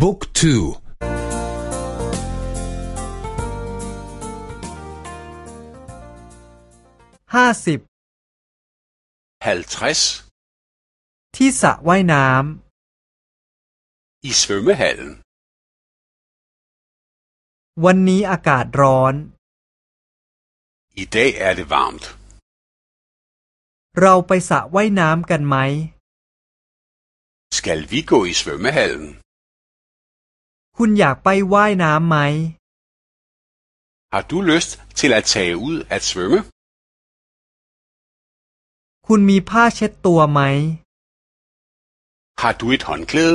บุ๊กทูห้าสิบที่สระว่ายน้ำ i svømmehallen วันนี้อากาศร้อน I dag er det varmt เราไปสระว่ายน้ำกันไหม Skal vi gå i svømmehallen คุณอยากไปว่ายน้ำไหม Har du lyst til at tage ud at svømme คุณมีผ้าเช็ดตัวไหม Har du et håndklæde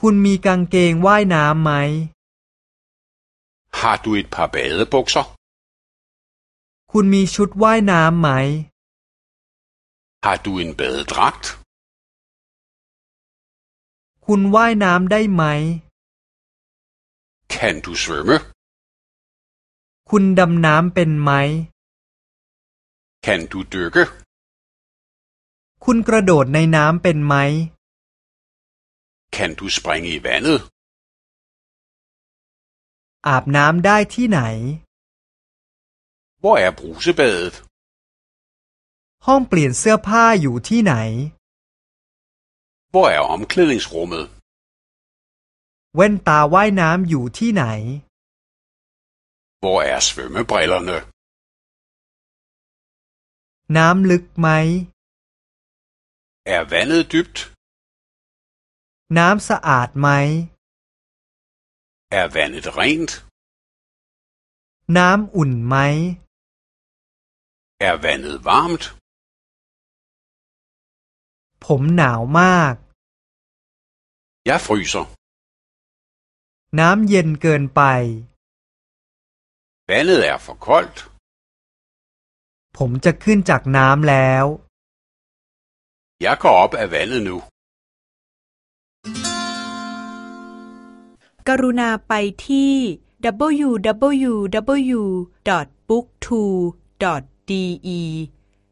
คุณมีกางเกงว่ายน้ำไหม Har du et par badebukser คุณมีชุดว่ายน้ำไหม Har du en badedragt คุณว่ายน้ำได้ไหม Kan du svømme คุณดำน้ำเป็นไหม Kan du dykke คุณกระโดดในน้ำเป็นไหม Kan du springe i vandet อาบน้ำได้ที่ไหน Hvor er brusebadet ห้องเปลี่ยนเสื้อผ้าอยู่ที่ไหน Hvor er omklædningsrummet แว่นตาว่ายน้ำอยู่ที่ไหน Hvor er svømmebrillerne น้ำลึกไหม Er vandet dybt น้ำสะอาดไหม Er vandet rent น้ำอุ่นไหม Er vandet varmt ผมหนาวมาก Jeg fryser น้ำเย็นเกินไป Vandet er for koldt ผมจะขึ้นจากน้ำแล้ว Jeg går op af vandet nu กรุณาไปที่ www.booktwo.de